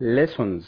lessons.